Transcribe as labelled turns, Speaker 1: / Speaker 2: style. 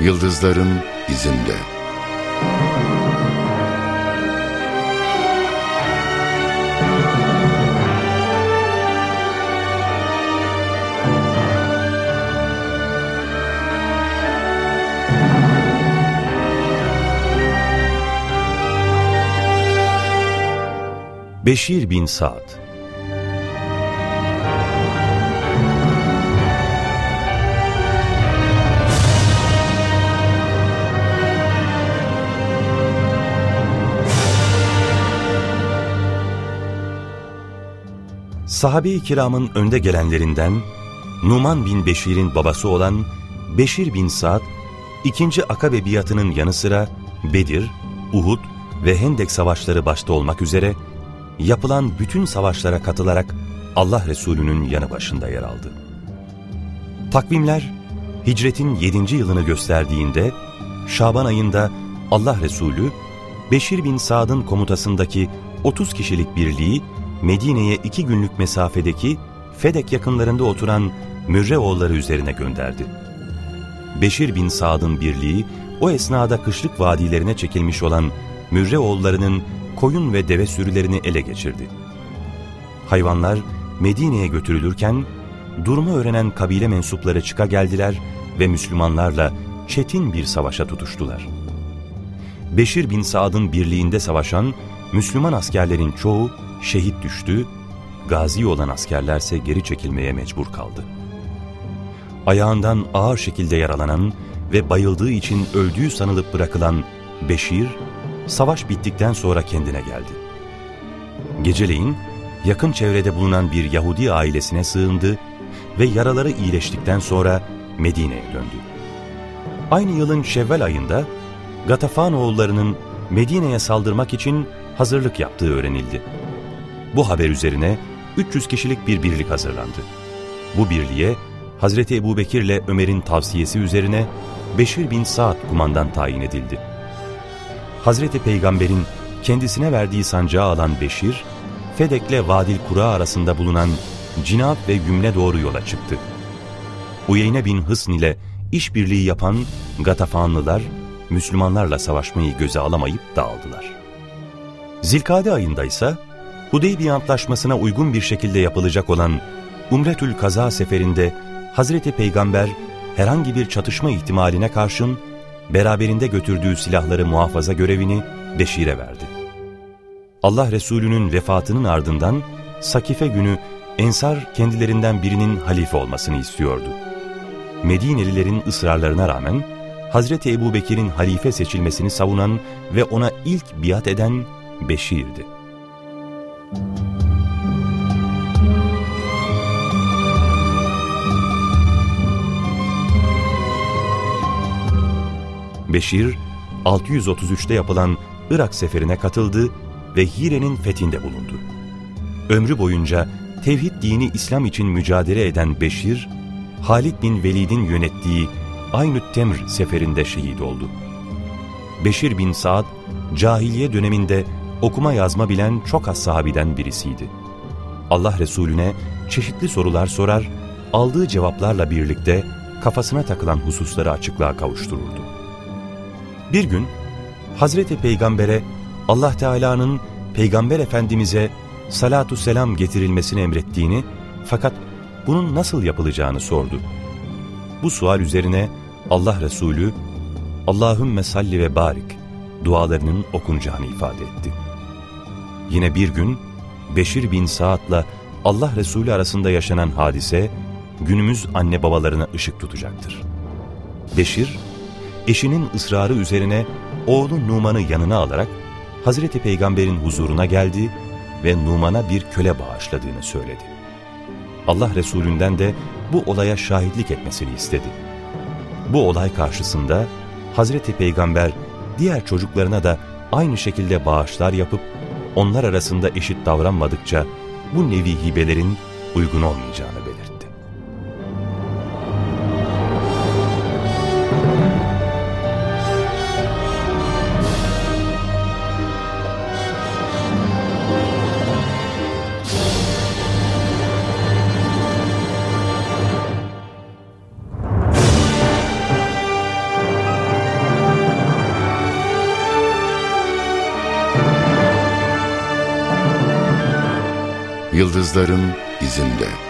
Speaker 1: Yıldızların izinde.
Speaker 2: Beşir bin Sa'd Sahabe-i kiramın önde gelenlerinden Numan bin Beşir'in babası olan Beşir bin Sa'd, ikinci Akabe biatının yanı sıra Bedir, Uhud ve Hendek savaşları başta olmak üzere yapılan bütün savaşlara katılarak Allah Resulü'nün yanı başında yer aldı. Takvimler hicretin 7. yılını gösterdiğinde Şaban ayında Allah Resulü Beşir bin Sa'd'ın komutasındaki 30 kişilik birliği Medine'ye iki günlük mesafedeki Fedek yakınlarında oturan Mürreoğulları üzerine gönderdi. Beşir bin Sa'd'ın birliği o esnada kışlık vadilerine çekilmiş olan Mürreoğullarının koyun ve deve sürülerini ele geçirdi. Hayvanlar Medine'ye götürülürken durumu öğrenen kabile mensupları çıka geldiler ve Müslümanlarla çetin bir savaşa tutuştular. Beşir bin Sa'd'ın birliğinde savaşan Müslüman askerlerin çoğu şehit düştü, gazi olan askerlerse geri çekilmeye mecbur kaldı. Ayağından ağır şekilde yaralanan ve bayıldığı için öldüğü sanılıp bırakılan Beşir, savaş bittikten sonra kendine geldi. Geceleyin yakın çevrede bulunan bir Yahudi ailesine sığındı ve yaraları iyileştikten sonra Medine'ye döndü. Aynı yılın Şevval ayında Gatafan oğullarının Medine'ye saldırmak için hazırlık yaptığı öğrenildi. Bu haber üzerine 300 kişilik bir birlik hazırlandı. Bu birliğe Hazreti Ebu Bekir ile Ömer'in tavsiyesi üzerine Beşir bin Sa'd kumandan tayin edildi. Hazreti Peygamber'in kendisine verdiği sancağı alan Beşir, Fedek'le Vadil Kura arasında bulunan Cinab ve Gümle doğru yola çıktı. Uyeyne bin Hısn ile işbirliği yapan Gatafanlılar, Müslümanlarla savaşmayı göze alamayıp dağıldılar. Zilkade ayında ise Hudeybiye Antlaşması'na uygun bir şekilde yapılacak olan Umretül Kaza seferinde Hazreti Peygamber herhangi bir çatışma ihtimaline karşın beraberinde götürdüğü silahları muhafaza görevini Beşir'e verdi. Allah Resulü'nün vefatının ardından Sakife günü Ensar kendilerinden birinin halife olmasını istiyordu. Medinelilerin ısrarlarına rağmen Hazreti Ebu Bekir'in halife seçilmesini savunan ve ona ilk biat eden Beşir'di. Beşir, 633'te yapılan Irak seferine katıldı ve Hire'nin fethinde bulundu. Ömrü boyunca tevhid dini İslam için mücadele eden Beşir, Halid bin Velid'in yönettiği Aynüt Temr seferinde şehit oldu. Beşir bin Saad, cahiliye döneminde okuma yazma bilen çok az sahabiden birisiydi. Allah Resulüne çeşitli sorular sorar, aldığı cevaplarla birlikte kafasına takılan hususları açıklığa kavuştururdu. Bir gün Hazreti Peygamber'e Allah Teala'nın Peygamber Efendimiz'e salatu selam getirilmesini emrettiğini fakat bunun nasıl yapılacağını sordu. Bu sual üzerine Allah Resulü Allahümme salli ve barik dualarının okunacağını ifade etti. Yine bir gün Beşir bin Saad'la Allah Resulü arasında yaşanan hadise günümüz anne babalarına ışık tutacaktır. Beşir, eşinin ısrarı üzerine oğlu Numan'ı yanına alarak Hazreti Peygamber'in huzuruna geldi ve Numan'a bir köle bağışladığını söyledi. Allah Resulünden de bu olaya şahitlik etmesini istedi. Bu olay karşısında Hazreti Peygamber diğer çocuklarına da aynı şekilde bağışlar yapıp onlar arasında eşit davranmadıkça bu nevi hibelerin uygun olmayacağını belirtti.
Speaker 1: Yıldızların izinde.''